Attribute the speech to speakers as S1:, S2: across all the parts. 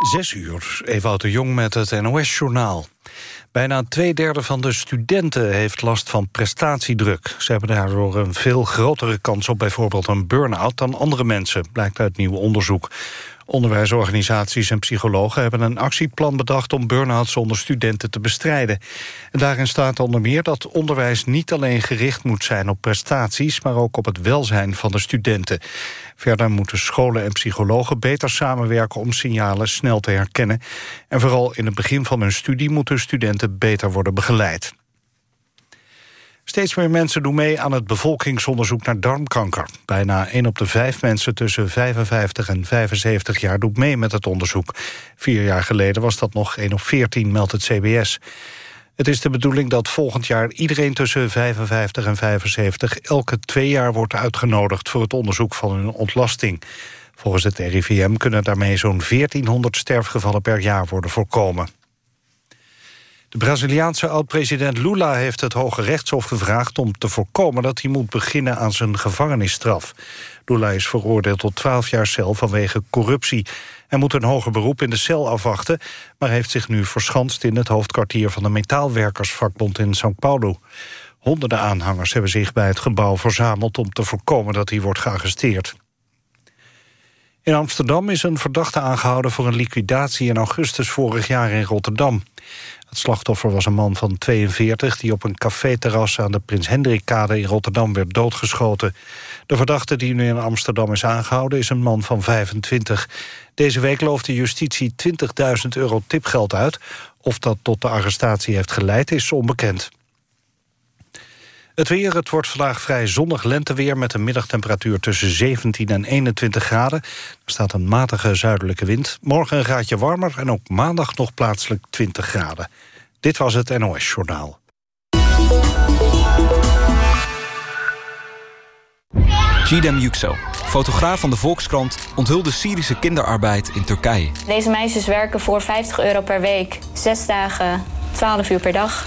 S1: Zes uur, Ewout de Jong met het NOS-journaal. Bijna twee derde van de studenten heeft last van prestatiedruk. Ze hebben daardoor een veel grotere kans op bijvoorbeeld een burn-out... dan andere mensen, blijkt uit nieuw onderzoek. Onderwijsorganisaties en psychologen hebben een actieplan bedacht... om burn-outs onder studenten te bestrijden. En daarin staat onder meer dat onderwijs niet alleen gericht moet zijn op prestaties... maar ook op het welzijn van de studenten. Verder moeten scholen en psychologen beter samenwerken... om signalen snel te herkennen. En vooral in het begin van hun studie moeten studenten beter worden begeleid. Steeds meer mensen doen mee aan het bevolkingsonderzoek naar darmkanker. Bijna 1 op de 5 mensen tussen 55 en 75 jaar doet mee met het onderzoek. Vier jaar geleden was dat nog 1 op 14, meldt het CBS. Het is de bedoeling dat volgend jaar iedereen tussen 55 en 75... elke twee jaar wordt uitgenodigd voor het onderzoek van hun ontlasting. Volgens het RIVM kunnen daarmee zo'n 1400 sterfgevallen per jaar worden voorkomen. De Braziliaanse oud-president Lula heeft het Hoge Rechtshof gevraagd... om te voorkomen dat hij moet beginnen aan zijn gevangenisstraf. Lula is veroordeeld tot 12 jaar cel vanwege corruptie. Hij moet een hoger beroep in de cel afwachten... maar heeft zich nu verschanst in het hoofdkwartier... van de metaalwerkersvakbond in São Paulo. Honderden aanhangers hebben zich bij het gebouw verzameld... om te voorkomen dat hij wordt gearresteerd. In Amsterdam is een verdachte aangehouden voor een liquidatie in augustus vorig jaar in Rotterdam. Het slachtoffer was een man van 42 die op een caféterras aan de Prins Hendrikkade in Rotterdam werd doodgeschoten. De verdachte die nu in Amsterdam is aangehouden is een man van 25. Deze week loofde justitie 20.000 euro tipgeld uit. Of dat tot de arrestatie heeft geleid is onbekend. Het weer, het wordt vandaag vrij zonnig lenteweer... met een middagtemperatuur tussen 17 en 21 graden. Er staat een matige zuidelijke wind. Morgen een graadje warmer en ook maandag nog plaatselijk 20 graden. Dit was het NOS Journaal.
S2: Gidem Yüksel, fotograaf van de Volkskrant... onthulde Syrische kinderarbeid in Turkije.
S3: Deze meisjes werken voor 50 euro per week. Zes dagen, 12 uur per dag.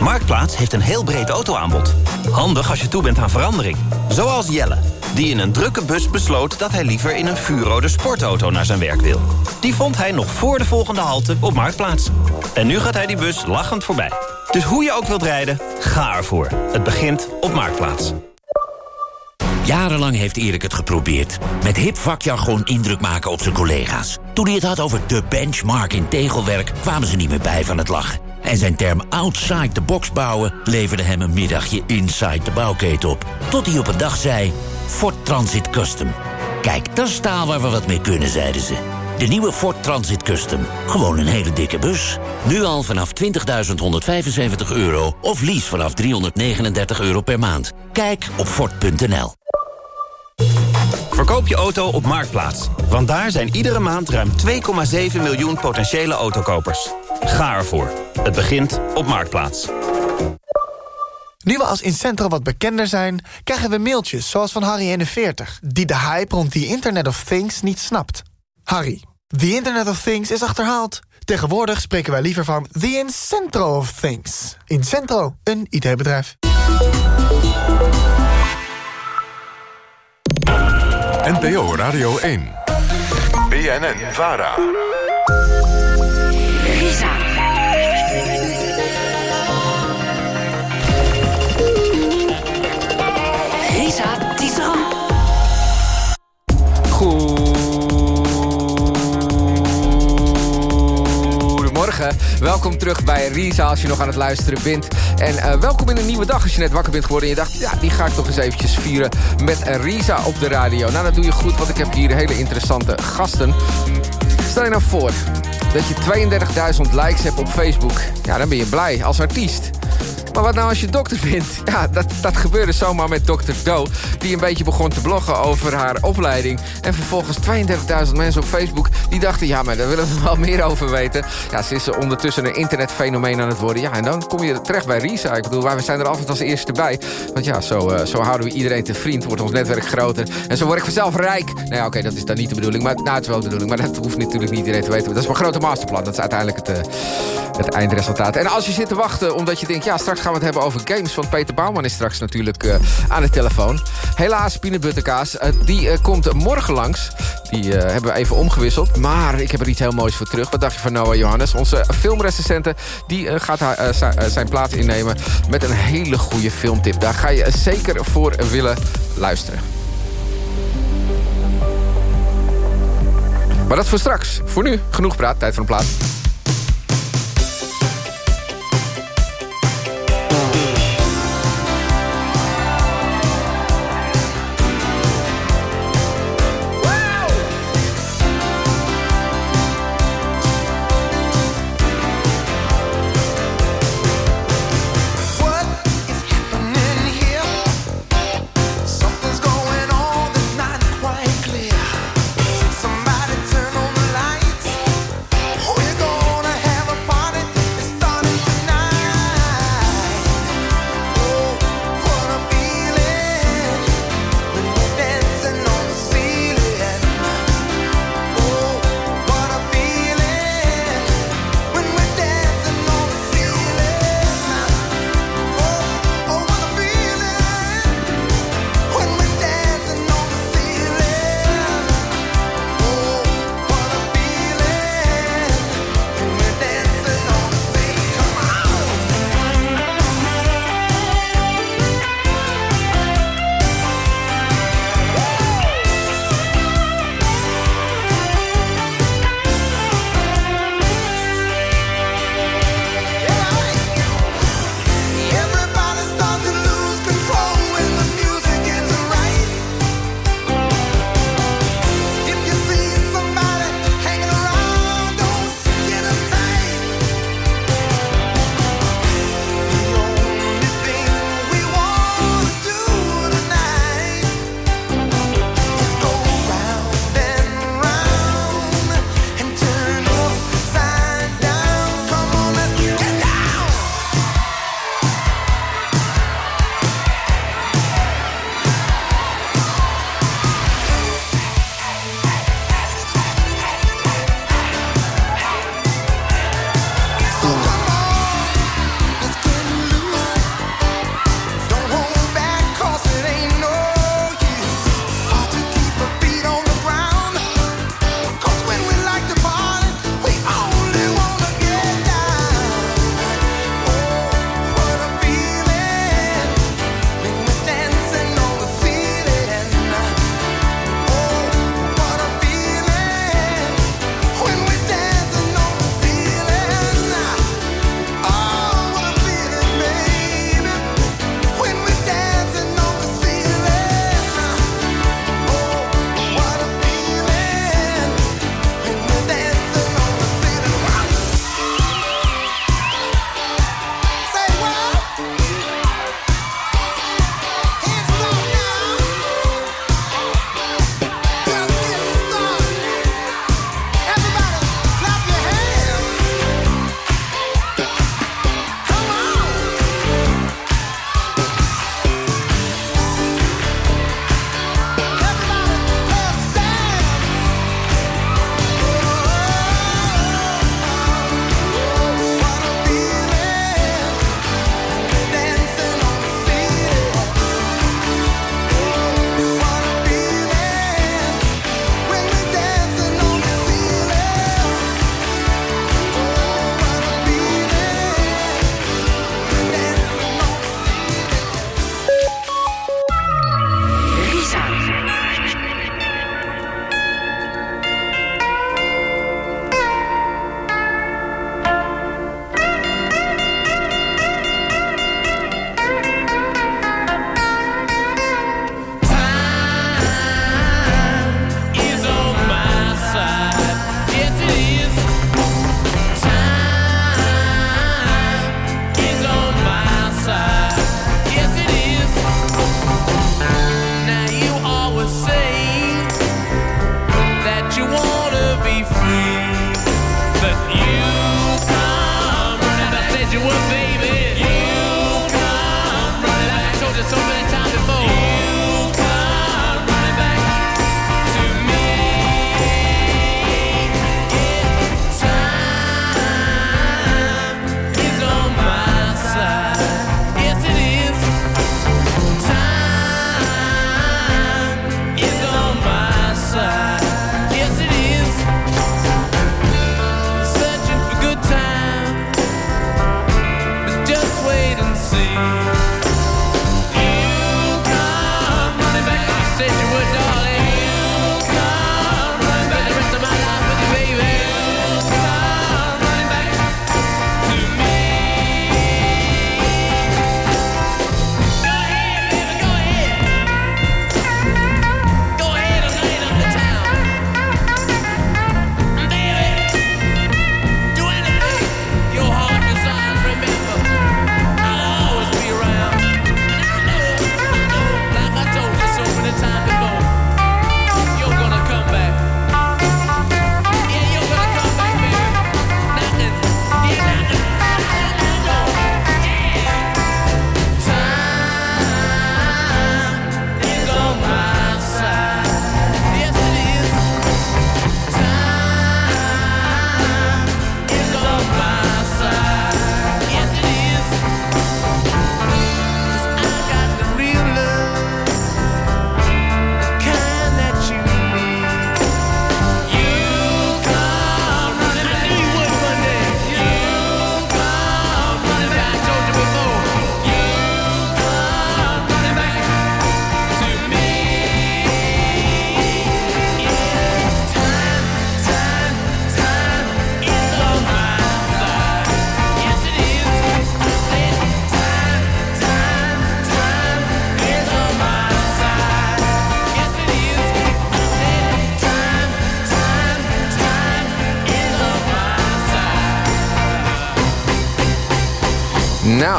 S4: Marktplaats heeft een heel breed autoaanbod. Handig als je toe bent aan verandering. Zoals Jelle, die in een drukke bus besloot... dat hij liever in een vuurrode sportauto naar zijn werk wil. Die vond hij nog voor de volgende halte op Marktplaats. En nu gaat hij die bus lachend voorbij. Dus hoe je ook wilt rijden, ga ervoor. Het begint op Marktplaats.
S5: Jarenlang heeft Erik het geprobeerd. Met hip vakjargon indruk maken op zijn collega's. Toen hij het had over de benchmark in tegelwerk... kwamen ze niet meer bij van het lachen. En zijn term outside the box bouwen... leverde hem een middagje inside de bouwketen op. Tot hij op een dag zei... Ford Transit Custom. Kijk, dat is waar we wat mee kunnen, zeiden ze. De nieuwe Ford Transit Custom. Gewoon een hele dikke bus. Nu al vanaf 20.175 euro of lease vanaf 339 euro per maand. Kijk op Ford.nl.
S4: Verkoop je auto op Marktplaats. Want daar zijn iedere maand ruim 2,7 miljoen potentiële autokopers. Ga ervoor. Het begint op Marktplaats.
S6: Nu we als Incentro wat bekender zijn, krijgen we mailtjes zoals van Harry41... die de hype rond die Internet of Things niet snapt. Harry, the Internet of Things is achterhaald. Tegenwoordig spreken wij liever van the Incentro of Things. Incentro, een IT-bedrijf.
S7: NPO Radio 1. BNN Vara.
S8: Welkom terug bij Risa als je nog aan het luisteren bent. En uh, welkom in een nieuwe dag als je net wakker bent geworden... en je dacht, ja, die ga ik toch eens eventjes vieren met Risa op de radio. Nou, dat doe je goed, want ik heb hier hele interessante gasten. Stel je nou voor dat je 32.000 likes hebt op Facebook. Ja, dan ben je blij als artiest. Maar wat nou als je dokter bent? Ja, dat, dat gebeurde zomaar met dokter Do. Die een beetje begon te bloggen over haar opleiding. En vervolgens 32.000 mensen op Facebook die dachten... ja, maar daar willen we wel meer over weten. Ja, ze is ondertussen een internetfenomeen aan het worden. Ja, en dan kom je terecht bij Risa. Ik bedoel, we zijn er altijd als eerste bij. Want ja, zo, uh, zo houden we iedereen te vriend. Wordt ons netwerk groter. En zo word ik vanzelf rijk. Nou ja, oké, dat is dan niet de bedoeling. Maar nou, het is wel de bedoeling. Maar dat hoeft natuurlijk niet iedereen te weten. Dat is mijn grote masterplan. Dat is uiteindelijk het, uh, het eindresultaat. En als je zit te wachten omdat je denkt... ja, straks gaan we het hebben over games. Want Peter Bouwman is straks natuurlijk uh, aan de telefoon. Helaas, Peanut Butterkaas. die komt morgen langs. Die hebben we even omgewisseld. Maar ik heb er iets heel moois voor terug. Wat dacht je van Noah Johannes? Onze filmrecensente die gaat zijn plaats innemen... met een hele goede filmtip. Daar ga je zeker voor willen luisteren. Maar dat voor straks. Voor nu, genoeg praat. Tijd voor een plaat.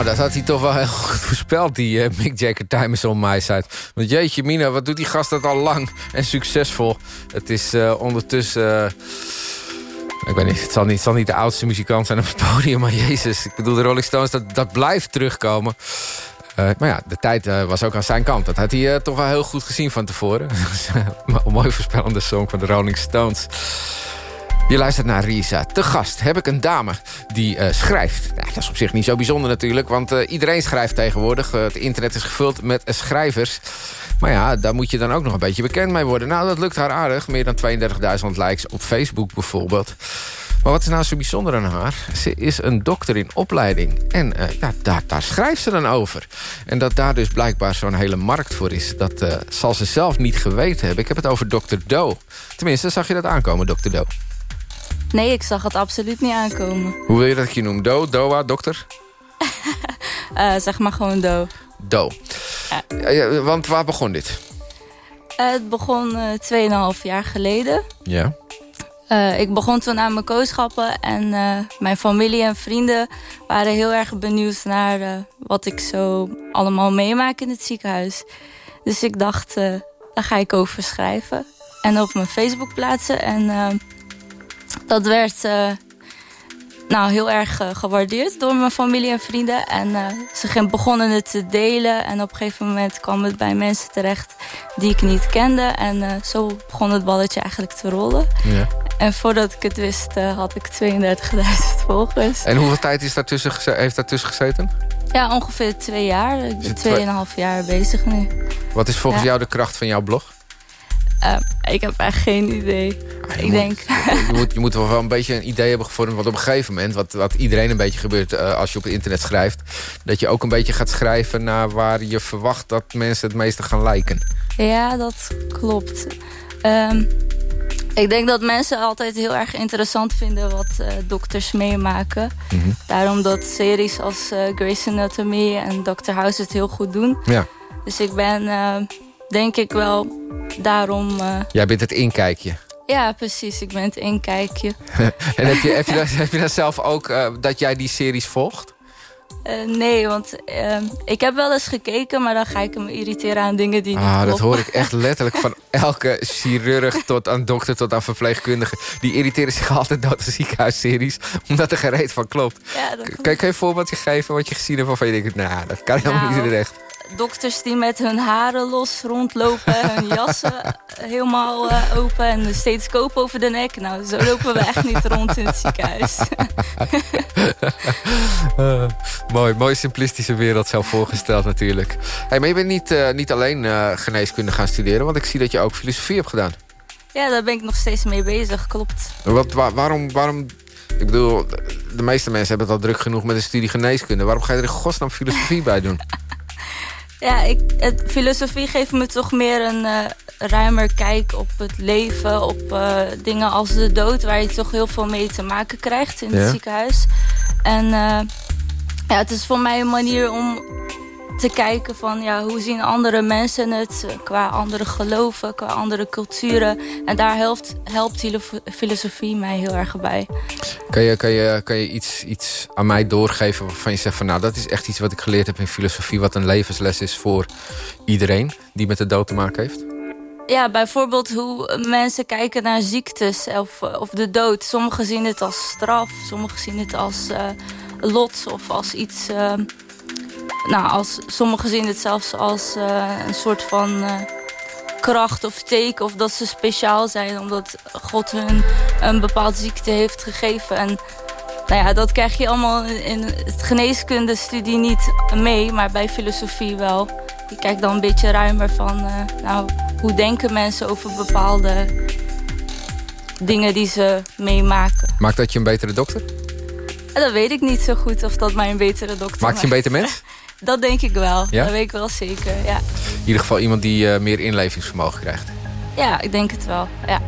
S8: Nou, dat had hij toch wel heel goed voorspeld, die uh, Mick Jagger Time is on my side. Want jeetje mina, wat doet die gast dat al lang en succesvol. Het is uh, ondertussen... Uh, ik weet niet, het zal niet, zal niet de oudste muzikant zijn op het podium, maar jezus. Ik bedoel, de Rolling Stones, dat, dat blijft terugkomen. Maar ja, de tijd was ook aan zijn kant. Dat had hij toch wel heel goed gezien van tevoren. Een mooi voorspellende song van de Rolling Stones. Je luistert naar Risa. Te gast heb ik een dame die uh, schrijft. Dat is op zich niet zo bijzonder natuurlijk, want uh, iedereen schrijft tegenwoordig. Uh, het internet is gevuld met schrijvers. Maar ja, daar moet je dan ook nog een beetje bekend mee worden. Nou, dat lukt haar aardig. Meer dan 32.000 likes op Facebook bijvoorbeeld. Maar wat is nou zo bijzonder aan haar? Ze is een dokter in opleiding. En ja, daar, daar, schrijft ze dan over. En dat daar dus blijkbaar zo'n hele markt voor is... dat zal ze zelf niet geweten hebben. Ik heb het over dokter Do. Tenminste, zag je dat aankomen, dokter Do?
S9: Nee, ik zag het absoluut niet aankomen.
S8: Hoe wil je dat ik je noem? Do, Doa, dokter?
S9: uh, zeg maar gewoon Do.
S8: Do. Ja. Ja, want waar begon dit?
S9: Uh, het begon uh, 2,5 jaar geleden.
S8: Ja.
S9: Uh, ik begon toen aan mijn kooschappen en uh, mijn familie en vrienden waren heel erg benieuwd naar uh, wat ik zo allemaal meemaak in het ziekenhuis. Dus ik dacht, daar ga ik over schrijven en op mijn Facebook plaatsen. En dat werd nou, heel erg gewaardeerd door mijn familie en vrienden. En ze begonnen het te delen en op een gegeven moment kwam het bij mensen terecht die ik niet kende. En zo begon het balletje eigenlijk te rollen.
S8: Ja.
S9: En voordat ik het wist, uh, had ik 32.000 volgers.
S8: En hoeveel tijd is daartussen heeft daartussen gezeten?
S9: Ja, ongeveer twee jaar. Ik ben tweeënhalf jaar bezig nu.
S8: Wat is volgens ja. jou de kracht van jouw blog?
S9: Uh, ik heb echt geen idee. Ah, ik
S8: moet,
S9: denk...
S8: Je moet, je moet wel een beetje een idee hebben gevormd. Want op een gegeven moment, wat, wat iedereen een beetje gebeurt... Uh, als je op het internet schrijft... dat je ook een beetje gaat schrijven naar waar je verwacht... dat mensen het meeste gaan liken.
S9: Ja, dat klopt. Um, ik denk dat mensen altijd heel erg interessant vinden wat uh, dokters meemaken.
S8: Mm -hmm.
S9: Daarom dat series als uh, Grey's Anatomy en Dr. House het heel goed doen.
S8: Ja.
S9: Dus ik ben, denk ik wel, daarom...
S8: Jij bent het inkijkje.
S9: Ja, precies. Ik ben het inkijkje.
S8: en heb je, heb, je dat, heb je dat zelf ook, dat jij die series volgt?
S9: Uh, nee, want uh, ik heb wel eens gekeken... maar dan ga ik me irriteren aan dingen die niet
S8: ah,
S9: kloppen.
S8: Dat hoor ik echt letterlijk van elke chirurg... tot aan dokter, tot aan verpleegkundige. Die irriteren zich altijd door de ziekenhuisseries... omdat er gereed van klopt.
S9: Ja,
S8: kan, kan je een voorbeeldje geven wat je gezien hebt... waarvan je denkt, nou, dat kan helemaal
S9: nou,
S8: niet recht.
S9: Dokters die met hun haren los rondlopen... hun jassen helemaal uh, open en de stethoscoop over de nek. Nou, zo lopen we echt niet rond in het ziekenhuis.
S8: uh, mooi, mooi simplistische wereld zo voorgesteld natuurlijk. Hey, maar je bent niet, uh, niet alleen geneeskunde gaan studeren... want ik zie dat je ook filosofie hebt gedaan.
S9: Ja, daar ben ik nog steeds mee bezig, klopt.
S8: Wat, waar, waarom, waarom... Ik bedoel, de meeste mensen hebben het al druk genoeg met een studie geneeskunde. Waarom ga je er in godsnaam filosofie bij doen?
S9: Ja, ik, het, filosofie geeft me toch meer een uh, ruimer kijk op het leven. Op uh, dingen als de dood, waar je toch heel veel mee te maken krijgt in
S8: Ja.
S9: het ziekenhuis. En uh, ja, het is voor mij een manier om te kijken van ja, hoe zien andere mensen het qua andere geloven, qua andere culturen. En daar helpt, helpt die filosofie mij heel erg bij.
S8: Kan je, kan je, kan je iets, iets aan mij doorgeven waarvan je zegt van nou dat is echt iets wat ik geleerd heb in filosofie, wat een levensles is voor iedereen die met de dood te maken heeft?
S9: Ja, bijvoorbeeld hoe mensen kijken naar ziektes of, of de dood. Sommigen zien het als straf, sommigen zien het als uh, lot of als iets... Uh, nou, als, sommigen zien het zelfs als uh, een soort van uh, kracht of teken... of dat ze speciaal zijn omdat God hun een bepaald ziekte heeft gegeven. En nou ja, dat krijg je allemaal in het geneeskundestudie niet mee... maar bij filosofie wel. Je kijkt dan een beetje ruimer van... Uh, nou, hoe denken mensen over bepaalde dingen die ze meemaken.
S8: Maakt dat je een betere dokter?
S9: Dat weet ik niet zo goed of dat mij een betere dokter
S8: maakt. je een beter mens?
S9: Dat denk ik wel.
S8: Ja?
S9: Dat weet ik wel zeker, ja.
S8: In ieder geval iemand die uh, meer inlevingsvermogen krijgt.
S9: Ja, ik denk het wel, ja.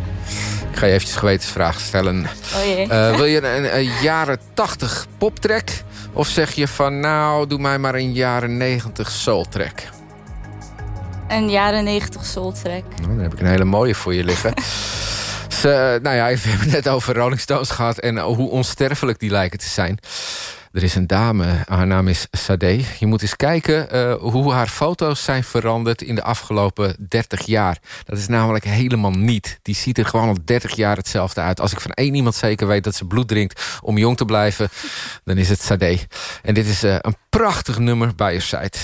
S8: Ik ga je eventjes gewetensvragen stellen.
S9: Oh jee.
S8: Uh, wil je een, een jaren 80 poptrack? Of zeg je van nou, doe mij maar een jaren 90 soul track?
S9: Een jaren 90 soul track.
S8: Nou, dan heb ik een hele mooie voor je liggen. Ze, nou ja, we hebben het net over Rolling Stones gehad... en hoe onsterfelijk die lijken te zijn.
S10: Er is een dame, haar naam is Sade. Je moet eens kijken uh, hoe haar foto's zijn veranderd... in de afgelopen 30 jaar. Dat is namelijk helemaal niet. Die ziet er gewoon al 30 jaar hetzelfde uit. Als ik van één iemand zeker weet dat ze bloed drinkt... om jong te blijven, dan is het Sade. En dit is uh, een prachtig nummer bij je site.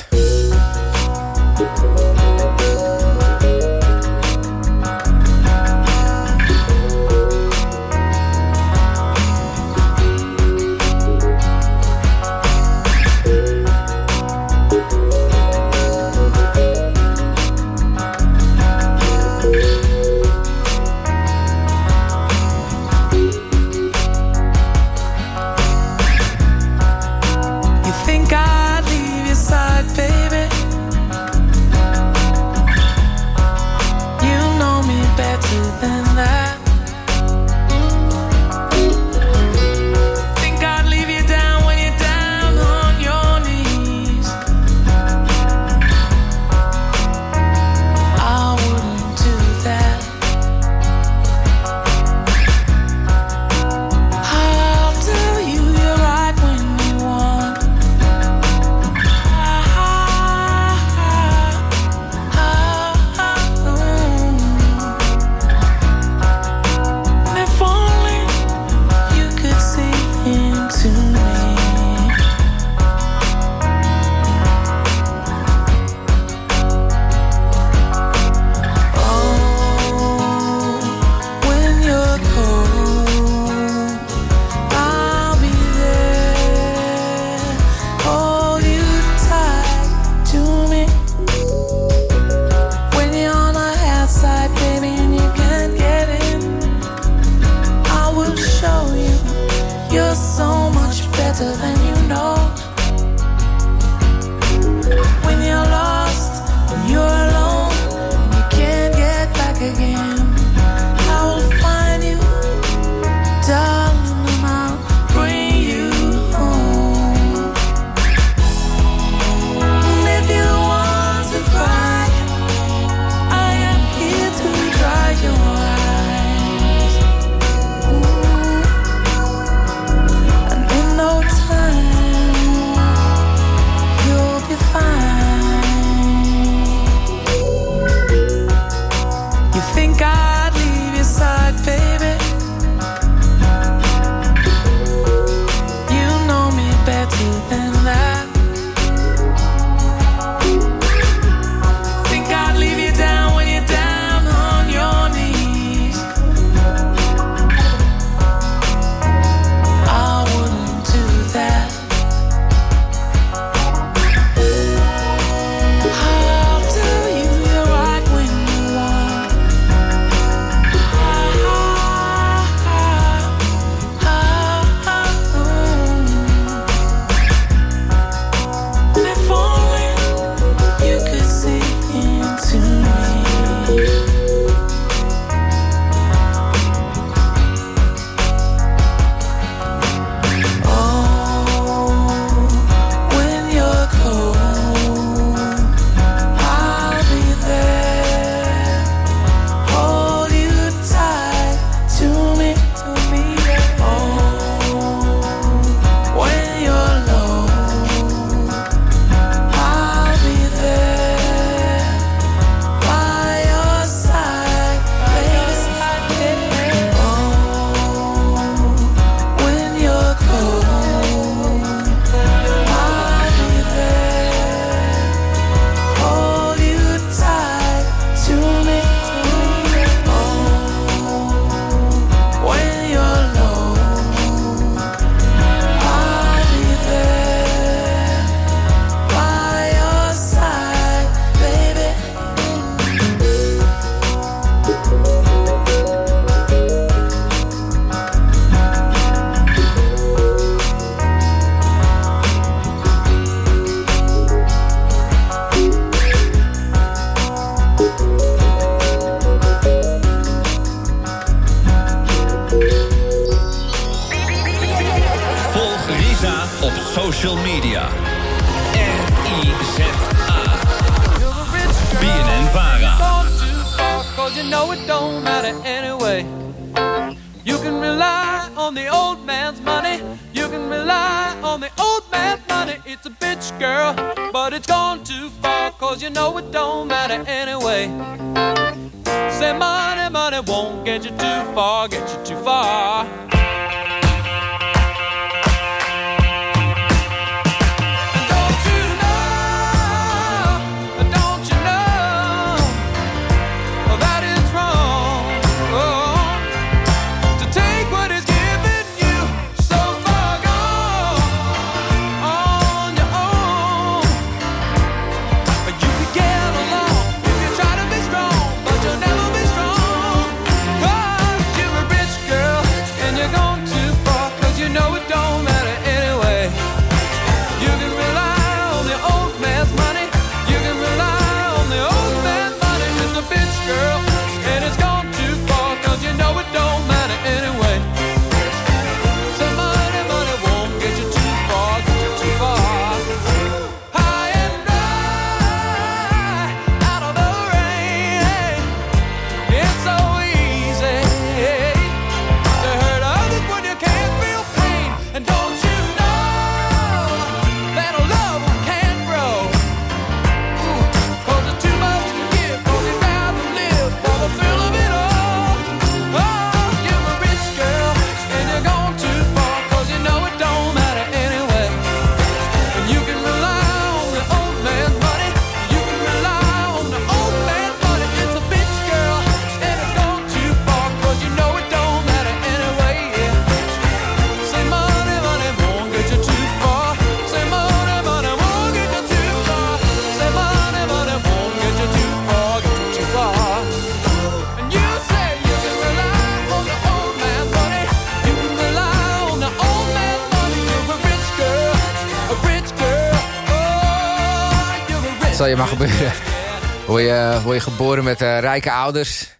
S8: Rijke ouders.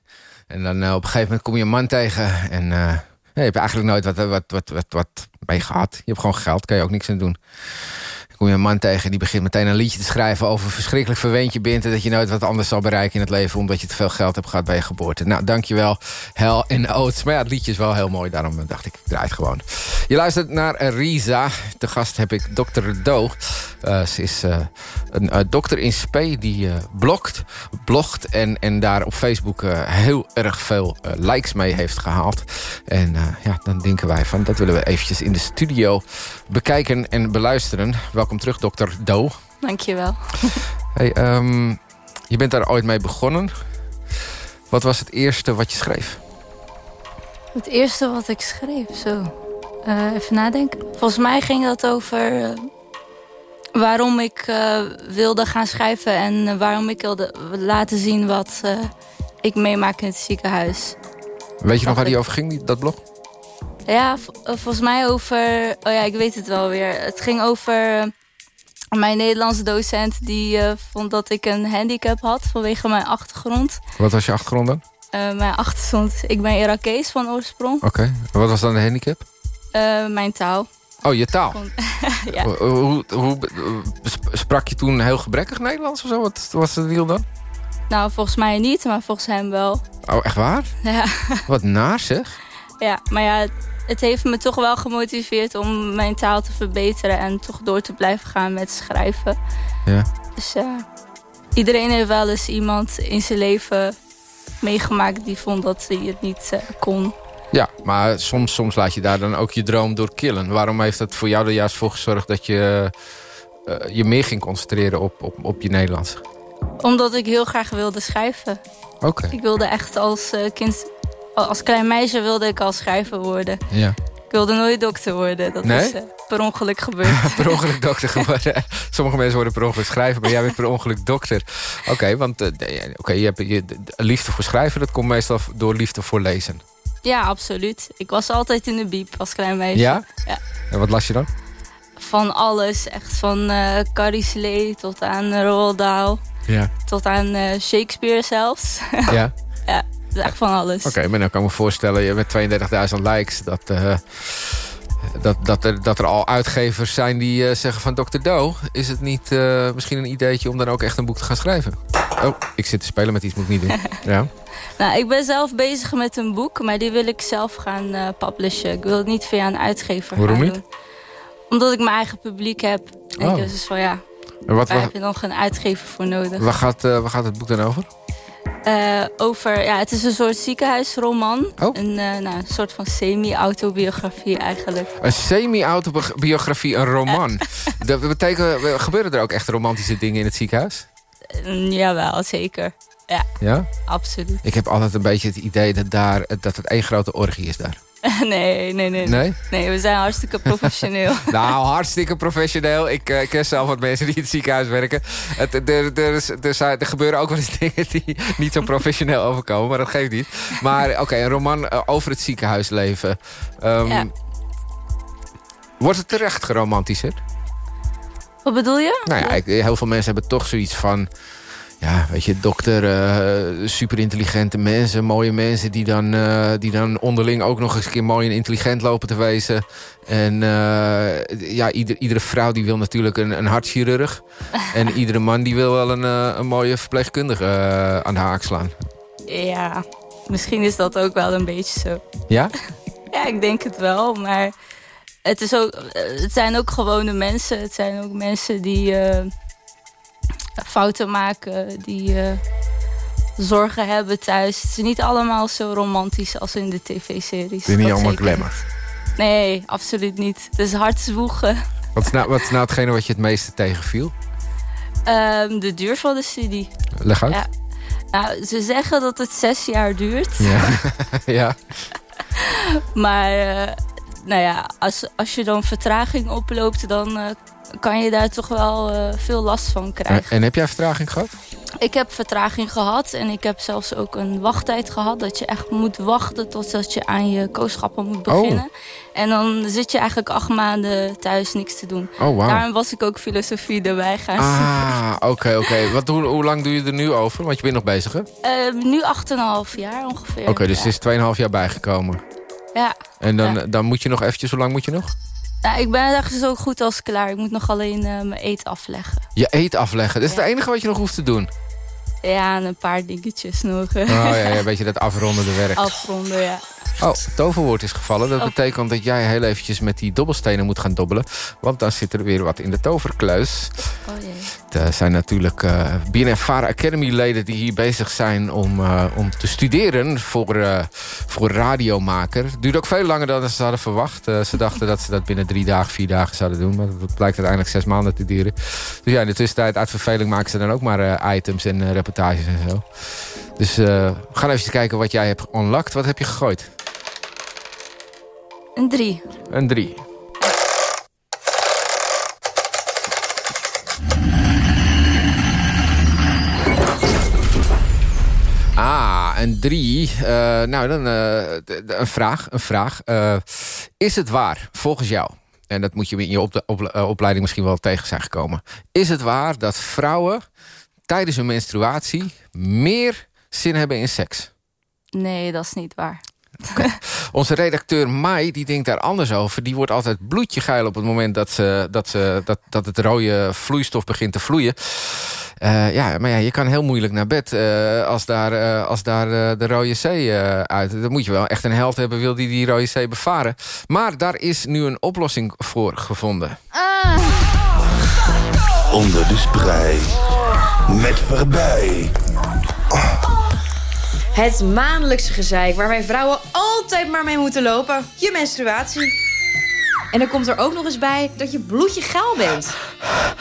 S8: En dan uh, op een gegeven moment kom je een man tegen. En uh, je hebt eigenlijk nooit wat, wat, wat, wat, wat mee gehad. Je hebt gewoon geld, kan je ook niks aan doen kom je een man tegen die begint meteen een liedje te schrijven... over verschrikkelijk verwend je bent... en dat je nooit wat anders zal bereiken in het leven... omdat je te veel geld hebt gehad bij je geboorte. Nou, dankjewel, Hel en Oates. Maar ja, het liedje is wel heel mooi, daarom dacht ik, ik draai het gewoon. Je luistert naar Risa. De gast heb ik Dr. Do. Uh, ze is uh, een dokter in spe die blogt, blogt... En, en daar op Facebook heel erg veel likes mee heeft gehaald. En ja, dan denken wij van... dat willen we eventjes in de studio bekijken en beluisteren. Welkom terug, dokter Do.
S9: Dankjewel.
S8: Hey, um, je bent daar ooit mee begonnen. Wat was het eerste wat je schreef?
S9: Het eerste wat ik schreef, zo. Uh, even nadenken. Volgens mij ging dat over uh, waarom ik uh, wilde gaan schrijven... en waarom ik wilde laten zien wat ik meemaak in het ziekenhuis.
S8: Weet je nog waar die over ging, dat blog?
S9: Ja, volgens mij over... Oh ja, ik weet het wel weer. Het ging over mijn Nederlandse docent... die uh, vond dat ik een handicap had vanwege mijn achtergrond.
S8: Wat was je achtergrond dan?
S9: Uh, mijn achtergrond... Ik ben Irakees van oorsprong.
S8: Oké. Okay. Wat was dan de handicap?
S9: Uh, mijn taal.
S8: Oh, je taal? ja. Hoe, hoe, sprak je toen heel gebrekkig Nederlands of zo? Wat was de deal dan?
S9: Nou, volgens mij niet, maar volgens hem wel.
S8: Oh, echt waar?
S9: Ja.
S8: Wat naar zeg.
S9: Ja, maar ja, het heeft me toch wel gemotiveerd om mijn taal te verbeteren... en toch door te blijven gaan met schrijven.
S8: Ja.
S9: Dus uh, iedereen heeft wel eens iemand in zijn leven meegemaakt... die vond dat hij het niet uh, kon.
S8: Ja, maar soms, soms laat je daar dan ook je droom door killen. Waarom heeft dat voor jou er juist voor gezorgd... dat je uh, je meer ging concentreren op, op, op je Nederlands?
S9: Omdat ik heel graag wilde schrijven.
S8: Oké. Okay.
S9: Ik wilde echt als kind als klein meisje wilde ik al schrijver worden.
S8: Ja.
S9: Ik wilde nooit dokter worden. Dat
S8: nee?
S9: is uh, per ongeluk gebeurd.
S8: per ongeluk dokter geworden. Sommige mensen worden per ongeluk schrijver, maar jij bent per ongeluk dokter. Oké, okay, want uh, okay, je hebt je, liefde voor schrijven, dat komt meestal door liefde voor lezen.
S9: Ja, absoluut. Ik was altijd in de biep als klein meisje.
S8: Ja?
S9: ja.
S8: En wat las je dan?
S9: Van alles. Echt van uh, Carrie Slee tot aan Roald Dahl.
S8: Ja.
S9: Tot aan uh, Shakespeare zelfs.
S8: ja?
S9: ja echt van alles.
S8: Oké, okay, maar dan kan ik me voorstellen, je met 32.000 likes... Dat, uh, dat, dat, er, dat er al uitgevers zijn die uh, zeggen van Dr. Do... is het niet uh, misschien een ideetje om dan ook echt een boek te gaan schrijven? Oh, ik zit te spelen met iets, moet ik niet doen. Ja.
S9: nou, ik ben zelf bezig met een boek, maar die wil ik zelf gaan publishen. Ik wil het niet via een uitgever
S8: Waarom
S9: gaan
S8: niet?
S9: doen. Omdat ik mijn eigen publiek heb. En
S8: Oh.
S9: ik dus van ja,
S8: En wat,
S9: waar
S8: wat,
S9: heb je dan geen uitgever voor nodig?
S8: waar, gaat, eh, waar gaat het boek dan over?
S9: Eh, over, ja, het is een soort ziekenhuisroman.
S8: Oh.
S9: Een, eh, nou, een soort van semi-autobiografie eigenlijk.
S8: Een semi-autobiografie, een roman. Dat betekent, gebeuren er ook echt romantische dingen in het ziekenhuis?
S9: Mm, jawel, zeker. Ja,
S8: Ja?
S9: absoluut.
S8: Ik heb altijd een beetje het idee dat, daar, dat het één grote orgie is daar.
S9: nee, nee, nee,
S8: Nee?
S9: Nee, we zijn hartstikke professioneel.
S8: Nou, hartstikke professioneel. Ik, eh, ik ken zelf wat mensen die in het ziekenhuis werken. Het, er, er, er, er gebeuren ook wel eens dingen die niet zo professioneel overkomen. Maar dat geeft niet. Maar oké, een roman eh, over het ziekenhuisleven.
S9: Ja.
S8: Wordt het terecht geromantiseerd?
S9: Wat bedoel je?
S8: Nou ja, ik- heel veel mensen hebben toch zoiets van... Ja, weet je, dokter, eh super intelligente mensen, mooie mensen... Die dan, eh, die dan onderling ook nog eens een keer mooi en intelligent lopen te wezen. En eh, ja, ieder, iedere vrouw die wil natuurlijk een, een hartchirurg. en iedere man die wil wel een, een mooie verpleegkundige aan de haak slaan.
S9: Ja, misschien is dat ook wel een beetje zo.
S8: Ja?
S9: Ja, ik denk het wel, maar het, is ook, het zijn ook gewone mensen. Het zijn ook mensen die fouten maken, die eh, zorgen hebben thuis. Het is niet allemaal zo romantisch als in de tv-series.
S8: Het is niet allemaal glamour.
S9: niet. Nee, absoluut niet. Het is hard zwoegen.
S8: Wat is, nou, wat is nou hetgene wat je het meeste tegenviel?
S9: Ehm, de duur van de studie.
S8: Leg uit.
S9: Ja. Nou, ze zeggen dat het zes jaar duurt.
S8: Ja. ja.
S9: Maar eh, nou ja, als, als je dan vertraging oploopt, dan eh, kan je daar toch wel eh, veel last van
S8: En,
S9: krijgen.
S8: en heb jij vertraging gehad?
S9: Ik heb vertraging gehad en ik heb zelfs ook een wachttijd gehad. Dat je echt moet wachten totdat je aan je kooschappen moet
S8: Oh.
S9: beginnen. En dan zit je eigenlijk acht maanden thuis niks te doen.
S8: Oh, wauw.
S9: Daarom was ik ook filosofie erbij gaan
S8: Ah, oké, oké. Wat Hoe, hoe lang doe je er nu over? Want je bent nog bezig, hè? Oké,
S9: Eh, nu 8,5 jaar ongeveer.
S8: dus
S9: ja.
S8: het is 2,5 jaar bijgekomen.
S9: Ja.
S8: En dan,
S9: Ja.
S8: dan moet je nog eventjes... Hoe lang moet je nog?
S9: Nou, ik ben eigenlijk zo goed als klaar. Ik moet nog alleen eh, mijn eten afleggen.
S8: Je eet afleggen. Dat is het enige wat je nog hoeft te doen.
S9: Ja, en een paar dingetjes nog.
S8: Oh ja, ja een beetje dat afrondende werk.
S9: Afronden, ja.
S8: Oh, toverwoord is gevallen. Dat
S9: Oh.
S8: betekent dat jij heel eventjes met die dobbelstenen moet gaan dobbelen. Want dan zit er weer wat in de toverkluis.
S9: Oh jee.
S8: Er zijn natuurlijk eh BNF Vara Academy leden die hier bezig zijn om, eh, om te studeren voor, eh, voor radiomaker. Het duurt ook veel langer dan ze hadden verwacht. Eh, ze dachten dat ze dat binnen drie dagen, vier dagen zouden doen. Maar dat blijkt uiteindelijk zes maanden te duren. Dus ja, in de tussentijd uit verveling maken ze dan ook maar eh, items en eh, reportages en zo. Dus eh, we gaan even kijken wat jij hebt onlakt. Wat heb je gegooid?
S9: Een drie.
S8: Een drie. Ah, een drie. Eh, nou, dan eh, een vraag. Een vraag. Eh, is het waar, volgens jou... en dat moet je in je op op- opleiding misschien wel tegen zijn gekomen... is het waar dat vrouwen tijdens hun menstruatie... meer zin hebben in seks?
S9: Nee, dat is niet waar.
S8: Onze redacteur Mai, die denkt daar anders over. Die wordt altijd bloedje geil op het moment dat, ze, dat, ze, dat, dat het rode vloeistof begint te vloeien. Eh, ja, maar ja, je kan heel moeilijk naar bed eh, als daar, eh, als daar de Rode Zee eh, uit. Dan moet je wel echt een held hebben, wil die die Rode Zee bevaren. Maar daar is nu een oplossing voor gevonden.
S11: Onder de sprei. Met voorbij.
S12: Het maandelijkse gezeik waar wij vrouwen altijd maar mee moeten lopen. Je menstruatie. En dan komt er ook nog eens bij dat je bloedje gaal bent.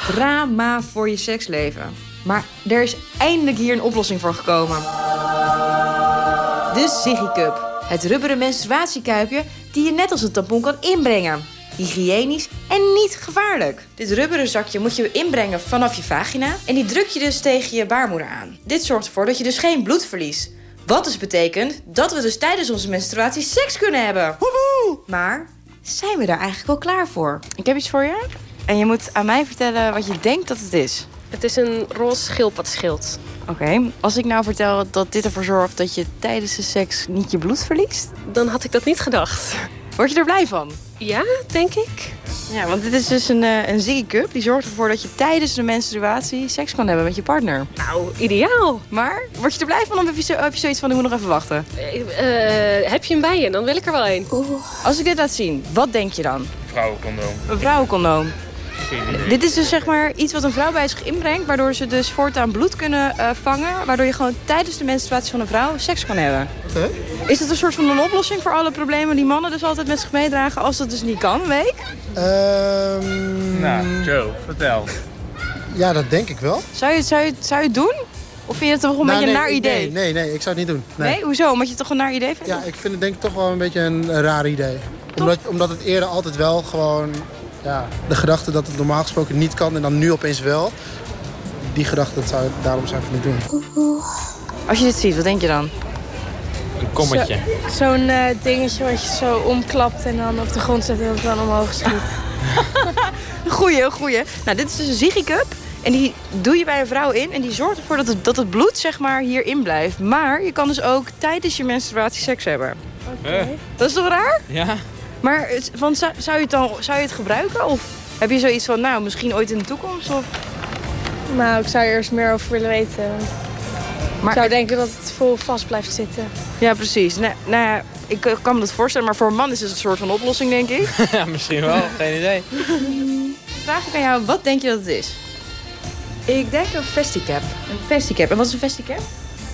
S12: Drama voor je seksleven. Maar er is eindelijk hier een oplossing voor gekomen. De Ziggy Cup. Het rubberen menstruatiekuipje die je net als een tampon kan inbrengen. Hygiënisch en niet gevaarlijk. Dit rubberen zakje moet je inbrengen vanaf je vagina. En die druk je dus tegen je baarmoeder aan. Dit zorgt ervoor dat je dus geen bloed verliest. Wat dus betekent dat we dus tijdens onze menstruatie seks kunnen hebben. Maar zijn we daar eigenlijk wel klaar voor?
S13: Ik heb iets voor je. En je moet aan mij vertellen wat je denkt dat het is.
S14: Het is een roze schildpadschild.
S13: Oké, als ik nou vertel dat dit ervoor zorgt dat je tijdens de seks niet je bloed verliest,
S14: Dan had ik dat niet gedacht.
S13: word je er blij van?
S14: Ja, denk ik.
S13: Ja, want dit is dus een, eh, een Ziggy Cup. Die zorgt ervoor dat je tijdens de menstruatie seks kan hebben met je partner.
S14: Nou, ideaal.
S13: Maar word je er blij van of heb je, zo, heb je zoiets van, ik moet nog even wachten?
S14: Eh, heb je hem bij je? Dan wil ik er wel een.
S13: Als ik dit laat zien, wat denk je dan?
S15: vrouwencondoom.
S13: Een vrouwencondoom. Dit is dus zeg maar iets wat een vrouw bij zich inbrengt... waardoor ze dus voortaan bloed kunnen eh, vangen... waardoor je gewoon tijdens de menstruatie van een vrouw seks kan hebben.
S16: Oké.
S13: Is het een soort van een oplossing voor alle problemen die mannen dus altijd met zich meedragen... als dat dus niet kan, een week?
S16: Ehm,
S15: Nou, Joe, vertel.
S16: Ja, dat denk ik wel.
S13: Zou je, het- zou, je, zou je het doen? Of vind je het toch een
S16: Nou,
S13: beetje een
S16: nee,
S13: naar idee?
S16: Nee, nee, nee, ik zou het niet doen.
S13: Nee. Hoezo? Omdat je het toch een naar idee vindt?
S16: Ja, ik vind het denk ik toch wel een beetje een, een raar idee. Omdat, omdat het eerder altijd wel gewoon... Ja, de gedachte dat het normaal gesproken niet kan en dan nu opeens wel. Die gedachte, zou, daarom zou ik het niet doen.
S13: Als je dit ziet, wat denk je dan?
S15: Een kommetje.
S14: Zo- Zo'n eh, dingetje wat je zo omklapt en dan op de grond zet en het dan omhoog schiet.
S13: Goeie, goeie. Nou, dit is dus een Ziggy-cup. En die doe je bij een vrouw in. En die zorgt ervoor dat het, dat het bloed zeg maar hierin blijft. Maar je kan dus ook tijdens je menstruatie seks hebben.
S15: Eh,
S13: Dat is toch raar?
S15: ja.
S13: Maar het- van, zou, zou, je het dan, zou je het gebruiken? Of heb je zoiets van, nou, misschien ooit in de toekomst? Of...
S14: Nou, ik zou er eerst meer over willen weten.
S13: Maar
S14: ik zou denken dat het vol vast blijft zitten.
S13: Ja, precies. Nou, nou ja, ik eh, kan me dat voorstellen. Maar voor een man is het een soort van oplossing, denk ik.
S15: ja, misschien wel. Geen idee.
S13: Vraag ik aan jou, wat denk je dat het is?
S12: Ik denk een festicap.
S13: Een festicap. En wat is een festicap?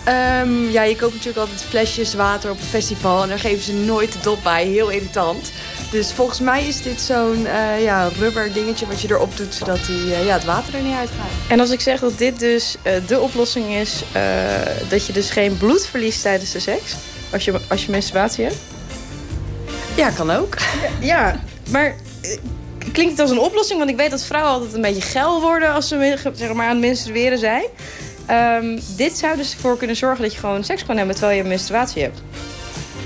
S12: Ehm, ja, je koopt natuurlijk altijd flesjes water op een festival... en daar geven ze nooit de dop bij. Heel irritant. Dus volgens mij is dit zo'n eh, ja, rubber dingetje wat je erop doet... zodat die, eh, ja, het water er niet uitgaat.
S13: En als ik zeg dat dit dus eh, de oplossing is... dat je dus geen bloed verliest tijdens de seks... als je, als je menstruatie hebt?
S12: Ja, kan ook.
S13: Ja, maar klinkt het als een oplossing? Want ik weet dat vrouwen altijd een beetje geil worden... als ze zeg maar, aan het menstrueren zijn. Ehm, dit zou dus ervoor kunnen zorgen dat je gewoon seks kan hebben... terwijl je menstruatie hebt.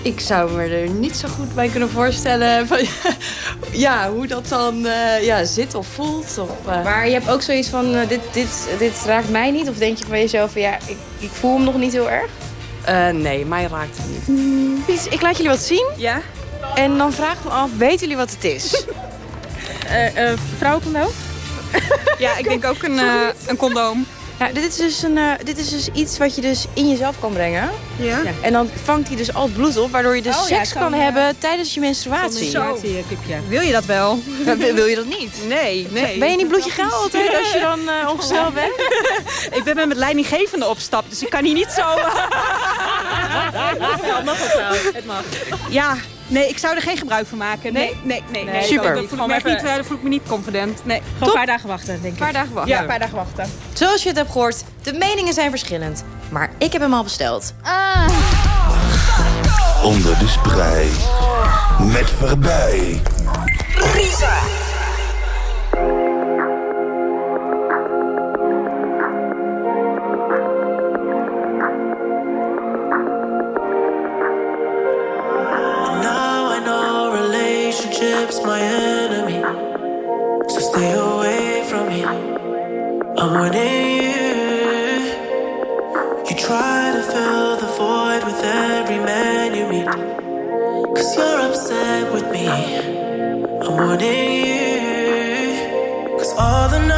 S12: Ik zou me er niet zo goed bij kunnen voorstellen... Van, ja, hoe dat dan eh, ja, zit of voelt. Of, eh.
S13: Maar je hebt ook zoiets van, eh, dit, dit, dit raakt mij niet? Of denk je van jezelf van, ja, ik, ik voel hem nog niet heel erg?
S12: Eh, nee, mij raakt het niet.
S13: Iets- Ik laat jullie wat zien.
S12: Ja?
S13: En dan vraag ik me af, weten jullie wat het is?
S17: Uh, vrouwencondoom? ja, ik denk ook een, een condoom.
S13: Ja, dit is, dus een, eh, dit is dus iets wat je dus in jezelf kan brengen.
S17: Ja.
S13: En dan vangt hij dus al het bloed op, waardoor je dus
S17: Oh
S13: seks kan
S17: eh,
S13: hebben tijdens je menstruatie.
S17: Zo. Wil je dat wel?
S13: Ja, wil- je dat niet?
S17: Nee, nee.
S13: Ben je niet bloedje geil altijd als je dan eh, ongesteld bent?
S17: ik ben met mijn leidinggevende op stap, dus ik kan hier niet zo...
S14: Ja, mag ook wel. Het mag.
S17: Ja, nee, ik zou er geen gebruik van maken. Nee, nee, nee. nee.
S13: Super.
S17: Dan voel ik me niet, eh, dan voel ik me niet confident. Nee.
S14: Gewoon een paar dagen wachten, denk ik.
S13: Een paar dagen wachten.
S17: Ja, een paar dagen wachten.
S12: Zoals je het hebt gehoord, de meningen zijn verschillend. Maar ik heb hem al besteld.
S11: Onder de sprei. Met voorbij.
S18: Risa.
S10: Relationships my enemy. So stay away from me. I'm warning you. You try to fill the void with every man you meet. Cause you're upset with me. I'm warning you. Cause all the nights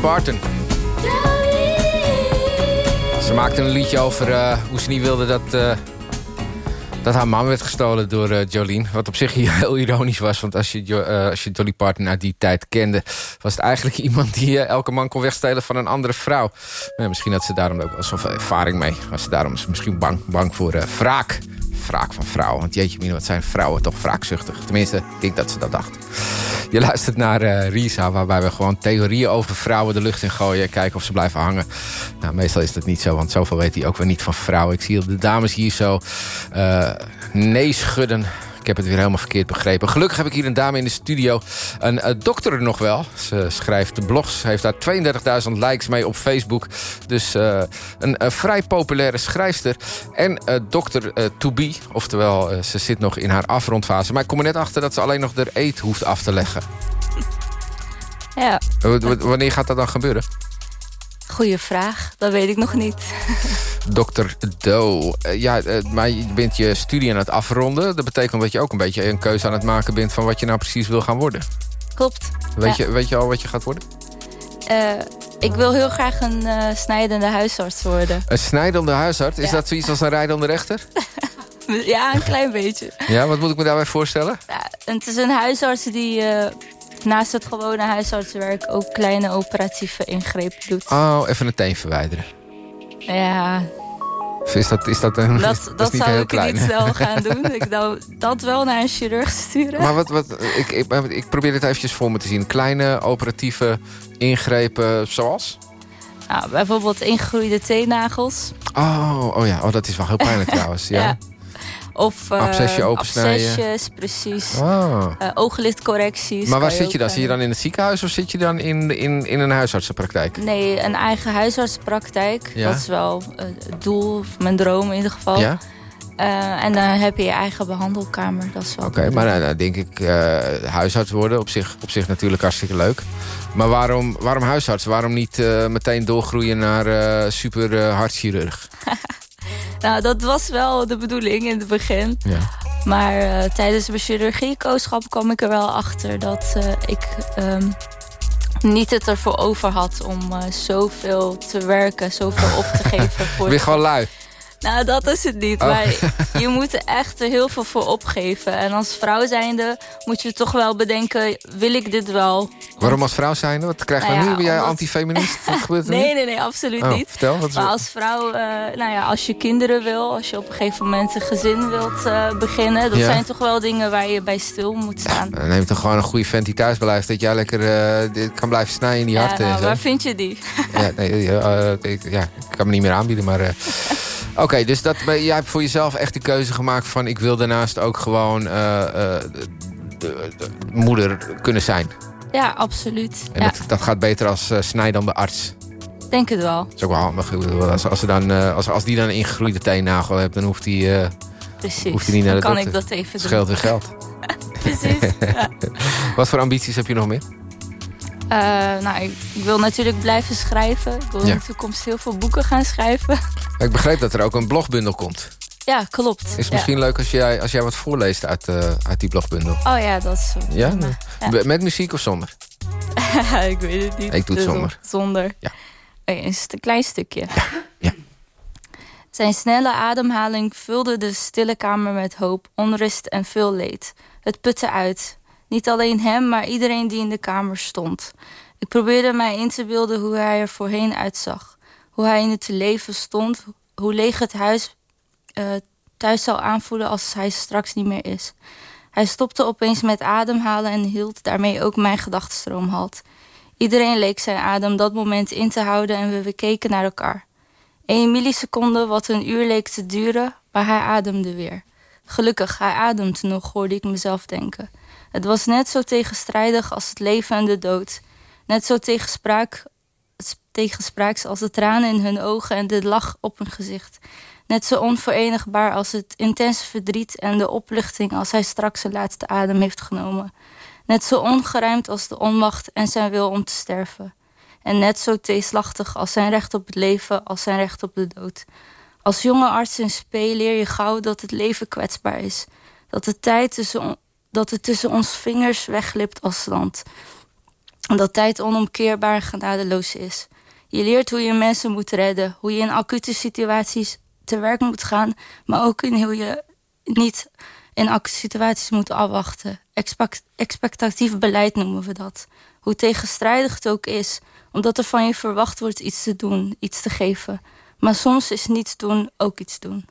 S8: Parton. Ze maakte een liedje over eh, hoe ze niet wilde dat, eh, dat haar man werd gestolen door eh, Jolene. Wat op zich heel ironisch was, want als je, Jo- als je Dolly Parton uit die tijd kende... was het eigenlijk iemand die elke man kon wegstelen van een andere vrouw. Maar misschien had ze daarom ook wel zoveel ervaring mee. Was ze daarom misschien bang, bang voor wraak. Wraak van vrouwen. Want jeetje wat zijn vrouwen toch wraakzuchtig. Tenminste, ik denk dat ze dat dacht. Je luistert naar eh, Risa, waarbij we gewoon theorieën over vrouwen de lucht in gooien. Kijken of ze blijven hangen. Nou, meestal is dat niet zo, want zoveel weet hij ook weer niet van vrouwen. Ik zie de dames hier zo eh, nee schudden. Ik heb het weer helemaal verkeerd begrepen. Gelukkig heb ik hier een dame in de studio. Een eh, dokter nog wel. Ze schrijft blogs. Heeft daar 32.000 likes mee op Facebook. Dus eh, een, eh, vrij populaire schrijfster. En dokter to be. Oftewel, ze zit nog in haar afrondfase. Maar ik kom er net achter dat ze alleen nog de eet hoeft af te leggen.
S9: Ja,
S8: w- wanneer gaat dat dan gebeuren?
S9: Goede vraag. Dat weet ik nog niet.
S8: Dr. Doe. Eh, ja, eh, maar je bent je studie aan het afronden. Dat betekent dat je ook een beetje een keuze aan het maken bent... van wat je nou precies wil gaan worden.
S9: Klopt.
S8: Weet,
S9: Ja.
S8: je, weet je al wat je gaat worden?
S9: Eh, ik wil heel graag een eh, snijdende huisarts worden.
S8: Een snijdende huisarts? Is
S9: Ja.
S8: dat zoiets als een rijdende rechter?
S9: Ja, een klein beetje.
S8: Ja, wat moet ik me daarbij voorstellen?
S9: Ja, het is een huisarts die naast het gewone huisartsenwerk... ook kleine operatieve ingrepen doet.
S8: Oh, even een teen verwijderen.
S9: Ja,
S8: Of is dat, is dat een
S9: dat,
S8: is
S9: dat zou ik
S8: klein?
S9: niet snel gaan doen. Ik zou dat wel naar een chirurg sturen.
S8: Maar wat, wat, ik, ik, ik probeer dit eventjes voor me te zien. Kleine operatieve ingrepen zoals?
S9: Nou, bijvoorbeeld ingegroeide teennagels.
S8: Oh, oh ja, oh, dat is wel heel pijnlijk trouwens. Ja.
S9: Ja. Of
S8: Abscesje
S9: abscesjes, precies.
S8: Oh.
S9: Eh, ooglidcorrecties.
S8: Maar waar zit je dan? Zit je dan in het ziekenhuis of zit je dan in, in, in een huisartsenpraktijk?
S9: Nee, een eigen huisartspraktijk.
S8: Ja.
S9: Dat is wel eh, het doel, of mijn droom in ieder geval.
S8: Ja?
S9: En dan heb je je eigen behandelkamer. Dat is wel
S8: Oké, maar nou, nou denk ik huisarts worden. Op zich, op zich natuurlijk hartstikke leuk. Maar waarom, waarom huisarts? Waarom niet meteen doorgroeien naar super hartchirurg?
S9: Nou, dat was wel de bedoeling in het begin.
S8: Ja.
S9: Maar eh, tijdens mijn chirurgiekooschap kwam ik er wel achter dat eh, ik ehm, niet het ervoor over had om eh, zoveel te werken, zoveel op te geven. Voor
S8: Ben gewoon lui?
S9: Nou, dat is het niet.
S8: Oh.
S9: Maar je moet er echt heel veel voor opgeven. En als vrouw zijnde moet je toch wel bedenken... wil ik dit wel?
S8: Waarom als vrouw zijn? Wat krijgen we
S9: Nou ja,
S8: nu? Ben jij
S9: omdat-
S8: antifeminist?
S9: Nee, nee, nee, absoluut
S8: Oh,
S9: niet.
S8: vertel, wat is
S9: maar als vrouw, eh, nou ja, als je kinderen wil... als je op een gegeven moment een gezin wilt eh, beginnen... dat
S8: Ja.
S9: zijn toch wel dingen waar je bij stil moet staan.
S8: Dan neem toch gewoon een goede vent die thuis blijft. Dat jij lekker eh, dit kan blijven snijden in die
S9: Ja,
S8: harten. en
S9: nou, waar vind je die?
S8: Ja, nee, eh, eh, ja, ik kan me niet meer aanbieden, maar... Oké, dus dat, jij hebt voor jezelf echt de keuze gemaakt van... ik wil daarnaast ook gewoon eh, eh, de- de- de moeder kunnen zijn.
S9: Ja, absoluut.
S8: En
S9: ja,
S8: dat, dat gaat beter als eh snij dan de arts.
S9: denk het wel.
S8: Dat is ook wel handig. Als, als, ze dan, als, als die dan een ingegroeide teennagel hebt... dan hoeft hij eh,
S9: Precies.
S8: hoeft hij niet naar de
S9: Dan kan
S8: dokter.
S9: ik dat even
S8: Scheelt
S9: doen.
S8: weer geld.
S9: Precies. ja.
S8: Wat voor ambities heb je nog meer?
S9: Eh, nou, ik, wil natuurlijk blijven schrijven. Ik wil
S8: Ja.
S9: in de toekomst heel veel boeken gaan schrijven.
S8: Ik begreep dat er ook een blogbundel komt.
S9: ja, klopt.
S8: Is het
S9: Ja.
S8: misschien leuk als jij, als jij wat voorleest uit, eh, uit die blogbundel?
S9: Oh ja, dat is.
S8: Ja?
S9: Ja.
S8: Met muziek of zonder?
S9: ik weet het niet.
S8: Ik doe het
S9: Dus
S8: zonder.
S9: Zonder. Ja. is het een klein stukje. Zijn snelle ademhaling vulde de stille kamer met hoop, onrust en veel leed. Het putte uit. Niet alleen hem, maar iedereen die in de kamer stond. Ik probeerde mij in te beelden hoe hij er voorheen uitzag. Hoe hij in het leven stond. Hoe leeg het huis eh, thuis zou aanvoelen als hij straks niet meer is. Hij stopte opeens met ademhalen en hield daarmee ook mijn gedachtenstroom halt. Iedereen leek zijn adem dat moment in te houden en we, keken naar elkaar. Een milliseconde wat een uur leek te duren, maar hij ademde weer. Gelukkig, hij ademt nog, hoorde ik mezelf denken. Het was net zo tegenstrijdig als het leven en de dood. Net zo tegenspraak, tegenspraaks als de tranen in hun ogen en de lach op hun gezicht. Net zo onverenigbaar als het intense verdriet en de opluchting als hij straks zijn laatste adem heeft genomen. Net zo ongerijmd als de onmacht en zijn wil om te sterven. En net zo teeslachtig als zijn recht op het leven als zijn recht op de dood. Als jonge arts in spe leer je gauw dat het leven kwetsbaar is. Dat, de tijd tussen, dat het tussen ons vingers wegglipt als land. En dat tijd onomkeerbaar en genadeloos is. Je leert hoe je mensen moet redden, hoe je in acute situaties te werk moet gaan, maar ook in hoe je niet in acute situaties moet afwachten. Expect- expectatief beleid noemen we dat. Hoe tegenstrijdig het ook is, omdat er van je verwacht wordt iets te doen, iets te geven. Maar soms is niets doen ook iets doen.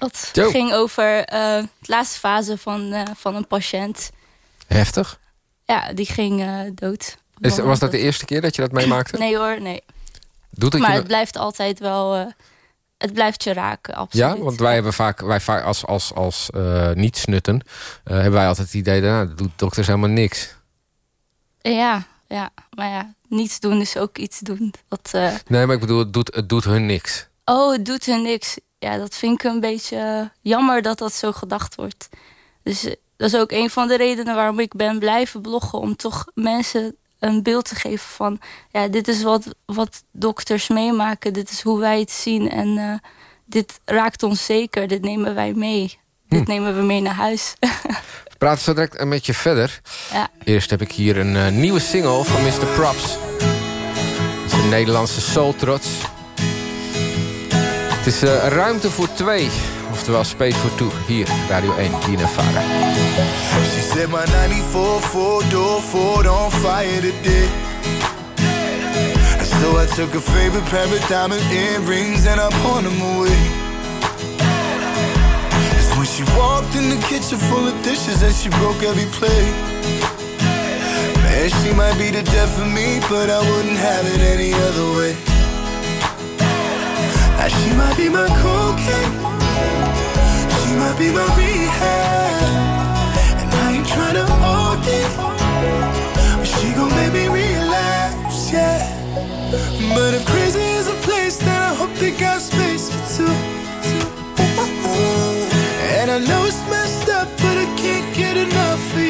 S9: Dat ging over eh, de laatste fase van, eh, van een patiënt.
S8: Heftig.
S9: Ja, die ging eh, dood.
S8: Is, was dat de eerste keer dat je dat meemaakte?
S9: Nee hoor, nee.
S8: Doet het
S9: maar
S8: je
S9: het blijft altijd wel... het blijft je raken, absoluut.
S8: Ja, want wij hebben vaak, wij vaak als, als, als niet-snutten... hebben wij altijd het idee, dat nou, dat doet dokters helemaal niks.
S9: Ja, ja, maar ja, niets doen is ook iets doen. Dat,
S8: Nee, maar ik bedoel, het doet, het doet hun niks.
S9: oh, het doet hun niks. Ja, dat vind ik een beetje jammer dat dat zo gedacht wordt. Dus eh, dat is ook een van de redenen waarom ik ben blijven bloggen. Om toch mensen een beeld te geven van... ja, dit is wat, wat dokters meemaken. Dit is hoe wij het zien. En eh, dit raakt ons zeker. Dit nemen wij mee. Dit nemen we mee naar huis.
S8: We praten zo direct met je verder.
S9: ja.
S8: Eerst heb ik hier een eh, nieuwe single van Mr. Props. Het is een Nederlandse soul trots. Het is eh, Ruimte voor twee. Oftewel Space for Two. Hier, Radio 1, Vara.
S11: She said my 94 four door Ford on fire today. So I took her favorite pair of diamond earrings and I pawned them away. It's when she walked in the kitchen full of dishes and she broke every plate. Man, she might be the death of me, but I wouldn't have it any other way. She might be my cocaine, she might be my rehab. And I ain't tryna OD But she gon' make me relapse, yeah. But if crazy is a place Then I hope they got space for two And I know it's messed up But I can't get enough of you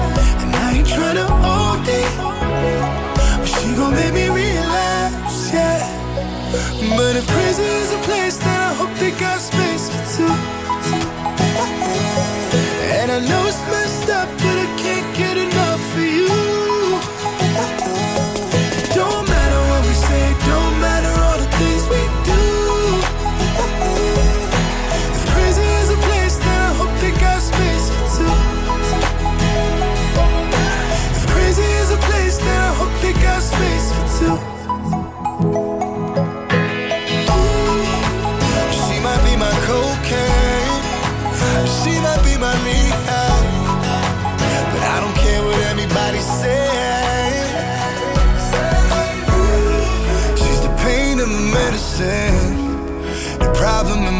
S11: ain't tryna OD, but she gon' make me relapse, yeah. But if prison is a place, then I hope they got space for two. And I know it's messed up,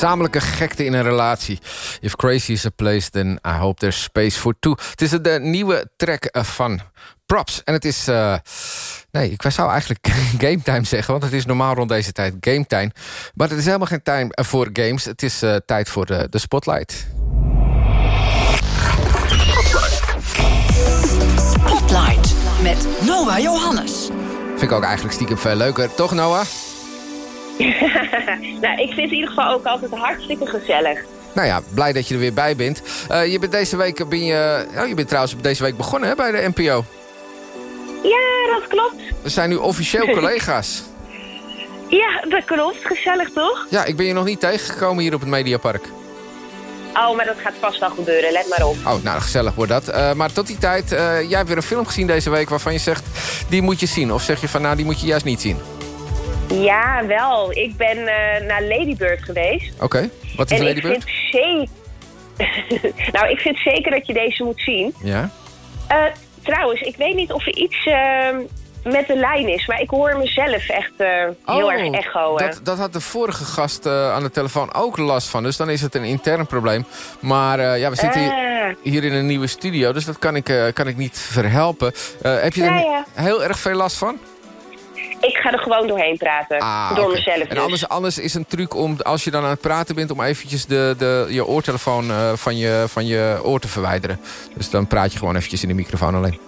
S8: Gezamenlijke gekte in een relatie. If crazy is a place, then I hope there's space for two. Het is de nieuwe track eh, van Props. En het is... eh, nee, ik zou eigenlijk game time zeggen... want het is normaal rond deze tijd game time. Maar het is helemaal geen time eh, voor games. Het is tijd voor de, de spotlight.
S18: Spotlight met Noah Johannes.
S8: Vind ik ook eigenlijk stiekem veel leuker. Toch, Noah?
S19: nou, ik vind het in ieder geval ook altijd hartstikke gezellig.
S8: Nou ja, blij dat je er weer bij bent. Eh, je bent deze week ben je, oh, je bent trouwens deze week begonnen hè, bij de NPO.
S19: Ja, dat klopt.
S8: We zijn nu officieel collega's.
S19: Ja, dat klopt. Gezellig toch?
S8: Ja, ik ben je nog niet tegengekomen hier op het Mediapark.
S19: Oh, maar dat gaat vast wel gebeuren. Let maar op.
S8: Oh, nou, gezellig wordt dat. Eh, maar tot die tijd, eh, jij hebt weer een film gezien deze week... waarvan je zegt, die moet je zien. Of zeg je van, nou, die moet je juist niet zien.
S19: Ja, wel. Ik ben eh, naar Ladybird geweest.
S8: Oké, wat is
S19: en
S8: Ladybird?
S19: ik vind zeker... nou, ik vind zeker dat je deze moet zien.
S8: Ja?
S19: Eh, trouwens, ik weet niet of er iets eh, met de lijn is... maar ik hoor mezelf echt eh, heel erg echo.
S8: Oh, dat, dat had de vorige gast aan de telefoon ook last van. Dus dan is het een intern probleem. Maar ja, we zitten hier,
S19: Ah.
S8: hier in een nieuwe studio. Dus dat kan ik, kan ik niet verhelpen. Heb je er
S19: Ja, ja.
S8: heel erg veel last van?
S19: Ik ga er gewoon doorheen praten.
S8: Ah,
S19: door mezelf
S8: En
S19: dus.
S8: anders, is een truc om, als je dan aan het praten bent... om eventjes de, de, je oortelefoon eh, van, je, van je oor te verwijderen. Dus dan praat je gewoon eventjes in de microfoon alleen.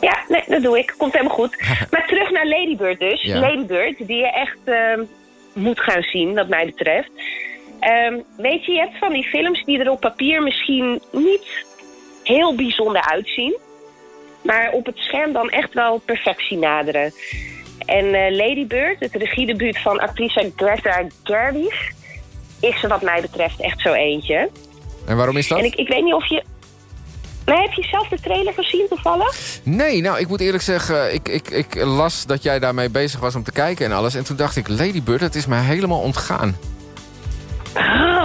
S19: Ja, nee, dat doe ik. Komt helemaal goed. maar terug naar Ladybird dus.
S8: Ja.
S19: Ladybird, die je echt ehm, moet gaan zien, wat mij betreft. Ehm, weet je, je hebt van die films die er op papier misschien niet heel bijzonder uitzien. Maar op het scherm dan echt wel perfectie naderen. En eh, Ladybird, het regiedebuut van actrice Greta Gerwig... is er wat mij betreft echt zo eentje.
S8: En waarom is dat?
S19: En ik, ik weet niet of je... Maar heb je zelf de trailer gezien toevallig?
S8: Nee, nou, ik moet eerlijk zeggen, ik, ik, ik las dat jij daarmee bezig was om te kijken en alles. En toen dacht ik, Ladybird, dat is mij helemaal ontgaan.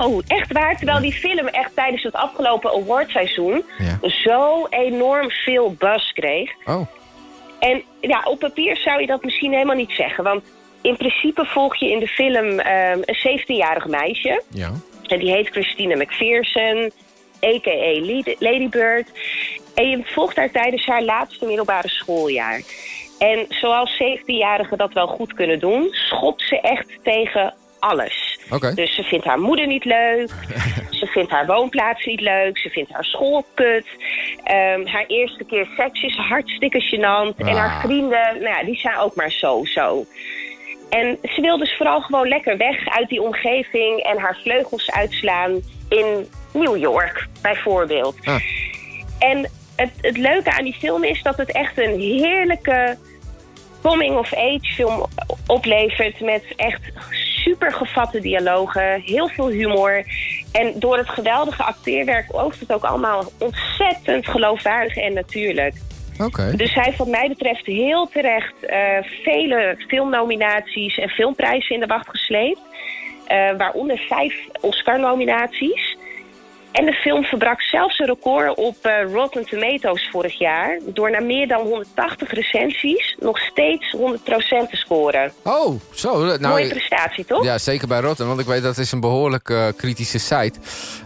S19: Oh, echt waar. Terwijl die film echt tijdens het afgelopen awardseizoen... zo enorm veel buzz kreeg.
S8: Oh.
S19: En ja, op papier zou je dat misschien helemaal niet zeggen. Want in principe volg je in de film ehm, een 17-jarig meisje.
S8: Ja.
S19: En die heet Christina McPherson, a.k.a. Lady- Ladybird. En je volgt haar tijdens haar laatste middelbare schooljaar. En zoals 17-jarigen dat wel goed kunnen doen... schopt ze echt tegen alles. Dus ze vindt haar moeder niet leuk. ze vindt haar woonplaats niet leuk. Ze vindt haar school kut. Ehm, haar eerste keer seks is hartstikke gênant. En haar
S20: Ah.
S19: vrienden, nou ja, die zijn ook maar zo-zo. En ze wil dus vooral gewoon lekker weg uit die omgeving en haar vleugels uitslaan in New York, bijvoorbeeld. En het, het leuke aan die film is dat het echt een heerlijke coming-of-age film oplevert met echt super gevatte dialogen, heel veel humor. En door het geweldige acteerwerk oogt het ook allemaal ontzettend geloofwaardig en natuurlijk.
S8: Oké.
S19: Dus hij heeft wat mij betreft heel terecht eh, vele filmnominaties en filmprijzen in de wacht gesleept. Eh, waaronder vijf Oscar-nominaties. En de film verbrak zelfs een record op eh, Rotten Tomatoes vorig jaar... door na meer dan 180 recensies nog steeds 100% te scoren.
S8: Oh, zo. Nou,
S19: Mooie prestatie, toch?
S8: Ja, zeker bij Rotten, want ik weet dat is een behoorlijk eh, kritische site.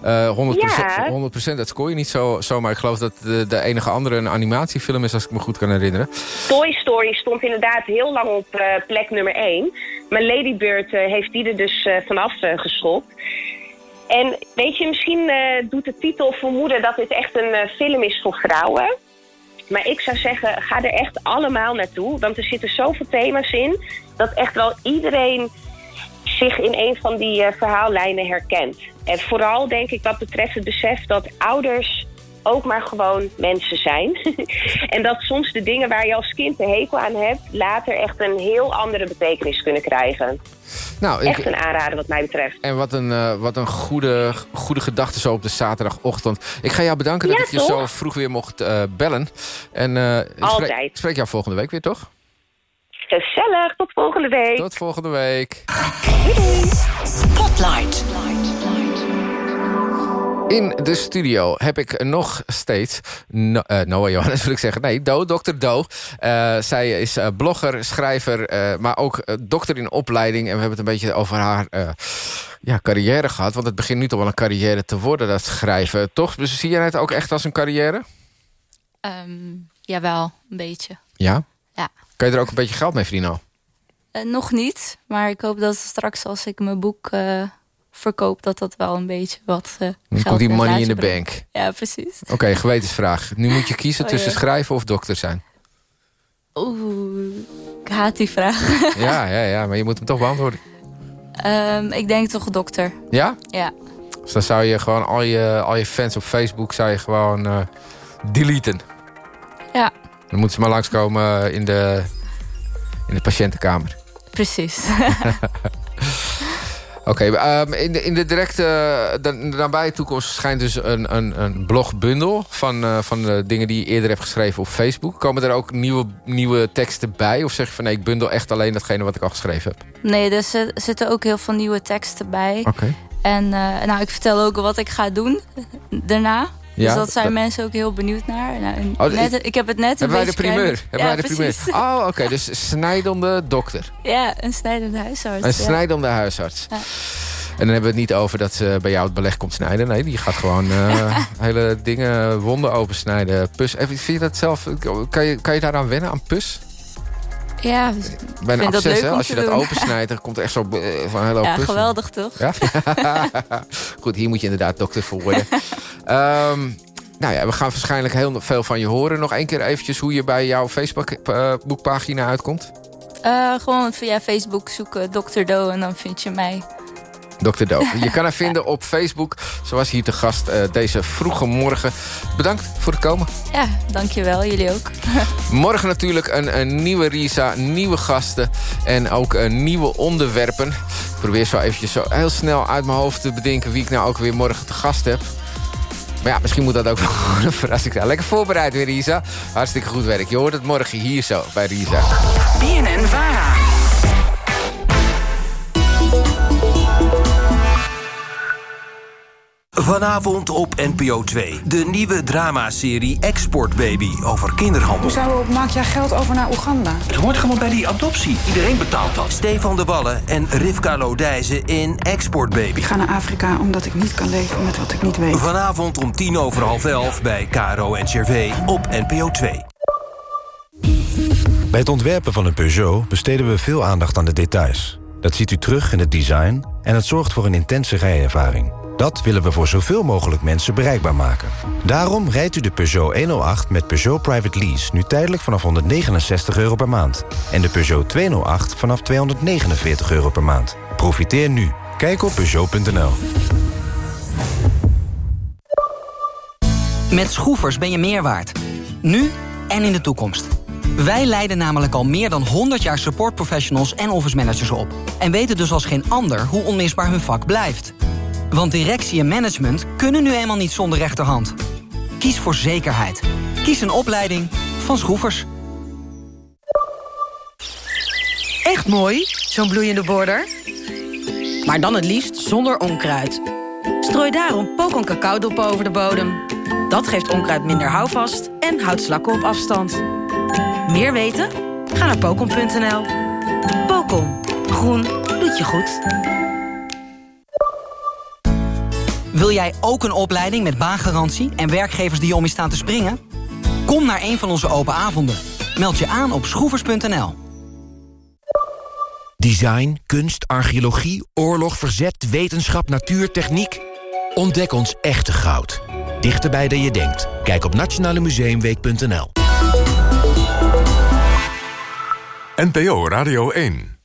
S8: Eh 100%,
S19: Ja.
S8: 100% dat scoor je niet zo, zomaar. Ik geloof dat de, de enige andere een animatiefilm is, als ik me goed kan herinneren.
S19: Toy Story stond inderdaad heel lang op eh, plek nummer 1. Maar Lady Bird eh, heeft die er dus eh, vanaf eh, geschopt. En weet je, misschien eh, doet de titel vermoeden dat dit echt een eh, film is voor vrouwen. Maar ik zou zeggen, ga er echt allemaal naartoe. Want er zitten zoveel thema's in dat echt wel iedereen zich in een van die eh, verhaallijnen herkent. En vooral denk ik wat betreft het besef dat ouders ook maar gewoon mensen zijn. en dat soms de dingen waar je als kind een hekel aan hebt... later echt een heel andere betekenis kunnen krijgen.
S8: Nou, ik-
S19: Echt een aanrader wat mij betreft.
S8: En wat een, eh, wat een goede, goede gedachte zo op de zaterdagochtend. Ik ga jou bedanken dat ik je zo vroeg weer mocht eh, bellen. En eh, ik spreek,
S19: Altijd.
S8: ik spreek jou volgende week weer, toch?
S19: Gezellig, tot volgende week.
S8: Tot volgende week.
S18: Spotlight.
S8: In de studio heb ik nog steeds no eh, Noah Johannes, wil ik zeggen. Nee, Do, Dr. Do. Eh, zij is eh, blogger, schrijver, maar ook dokter in opleiding. En we hebben het een beetje over haar ja, carrière gehad. Want het begint nu toch wel een carrière te worden, dat schrijven. Toch? Dus zie jij het ook echt als een carrière?
S9: Ehm, jawel, een beetje.
S8: Ja?
S9: Ja.
S8: Kan je er ook een beetje geld mee verdienen al?
S9: Nog niet, maar ik hoop dat straks als ik mijn boek verkoop... dat dat wel een beetje wat eh
S8: Dan komt die money in de bank.
S9: Ja, precies.
S8: Oké, gewetensvraag. Nu moet je kiezen
S9: Oh,
S8: tussen schrijven of dokter zijn.
S9: Oeh, ik haat die vraag.
S8: Ja, ja, ja, maar je moet hem toch beantwoorden.
S9: Ehm, ik denk toch dokter.
S8: Ja?
S9: Ja.
S8: Dus dan zou je gewoon al je, al je fans op Facebook zou je gewoon eh, deleten.
S9: Ja,
S8: Dan moeten ze maar langskomen in de, in de patiëntenkamer.
S9: precies.
S8: Oké, ehm, in, de, in de directe de, nabije toekomst schijnt dus een, een, een blogbundel... Van, eh, van de dingen die je eerder hebt geschreven op Facebook. Komen er ook nieuwe, nieuwe teksten bij? Of zeg je van nee, ik bundel echt alleen datgene wat ik al geschreven heb?
S9: nee, er zit- zitten ook heel veel nieuwe teksten bij.
S8: Oké.
S9: En eh, nou, ik vertel ook wat ik ga doen daarna.
S8: Ja,
S9: dus dat zijn
S8: dat-
S9: mensen ook heel benieuwd naar. Nou,
S8: Oh,
S9: net,
S8: ik-
S9: ik, heb het net een
S8: Hebben wij de primeur? Hebben
S9: ja,
S8: wij de primeur? Oh, oké. dus snijdende dokter.
S9: Ja, een snijdende huisarts.
S8: Een snijdende huisarts. En dan hebben we het niet over dat ze bij jou het beleg komt snijden. Nee, die gaat gewoon eh, hele dingen, wonden opensnijden. Pus. Eh, Vind je dat zelf, kan je, kan je daaraan wennen, aan pus?
S9: Ja,
S8: Bij een
S9: vind dat
S8: absces, hè, als je dat
S9: doen.
S8: opensnijdt, dan komt er echt zo eh, van hele
S9: ja geweldig toch?
S8: Ja? Goed, hier moet je inderdaad dokter voor worden. Ehm, nou ja, we gaan waarschijnlijk heel veel van je horen. Nog één keer eventjes hoe je bij jouw Facebook-boekpagina uitkomt.
S9: Eh, gewoon via Facebook zoeken Dr. Do en dan vind je mij.
S8: Dr. Do. Je kan haar vinden op Facebook. Ze was hier te gast eh, deze vroege morgen. Bedankt voor het komen.
S9: Ja, dankjewel. Jullie ook.
S8: Morgen natuurlijk een, een nieuwe Risa, nieuwe gasten en ook een nieuwe onderwerpen. Ik probeer zo eventjes zo heel snel uit mijn hoofd te bedenken... wie ik nou ook weer morgen te gast heb. Maar ja, misschien moet dat ook wel een verrassing zijn. Lekker voorbereid weer, Risa. Hartstikke goed werk. Je hoort het morgen hier zo bij Risa.
S18: BNN Vara.
S4: Vanavond op NPO 2. De nieuwe dramaserie Export Baby over kinderhandel.
S21: Hoezo maak jij geld over naar Oeganda?
S4: Het hoort gewoon bij die adoptie. Iedereen betaalt dat. Stefan de Wallen en Rivka Lodijzen in Export Baby.
S21: Ik ga naar Afrika omdat ik niet kan leven met wat ik niet weet.
S4: Vanavond om tien over half elf bij Caro en Cervé op NPO 2.
S20: Bij het ontwerpen van een Peugeot besteden we veel aandacht aan de details. Dat ziet u terug in het design en het zorgt voor een intense rijervaring.
S1: Dat willen we voor zoveel mogelijk mensen bereikbaar maken. Daarom rijdt u de Peugeot 108 met Peugeot Private Lease... nu tijdelijk vanaf 169 euro per maand. En de Peugeot 208 vanaf 249 euro per maand. Profiteer nu. Kijk op Peugeot.nl.
S22: Met schroefers ben je meer waard. Nu en in de toekomst. Wij leiden namelijk al meer dan 100 jaar supportprofessionals en office managers op. En weten dus als geen ander hoe onmisbaar hun vak blijft. Want directie en management kunnen nu eenmaal niet zonder rechterhand. Kies voor zekerheid. Kies een opleiding van Schroefers.
S17: Echt mooi, zo'n bloeiende border. Maar dan het liefst zonder onkruid. Strooi daarom Pokon cacaodop over de bodem. Dat geeft onkruid minder houvast en houdt slakken op afstand. Meer weten? Ga naar pokon.nl. Pokon. Groen doet je goed.
S22: Wil jij ook een opleiding met baangarantie en werkgevers die om je staan te springen? Kom naar een van onze open avonden. Meld je aan op schroevers.nl.
S18: Design, kunst, archeologie, oorlog, verzet, wetenschap, natuur, techniek. Ontdek ons echte goud. Dichterbij dan je denkt. Kijk op nationalemuseumweek.nl.
S7: NPO Radio 1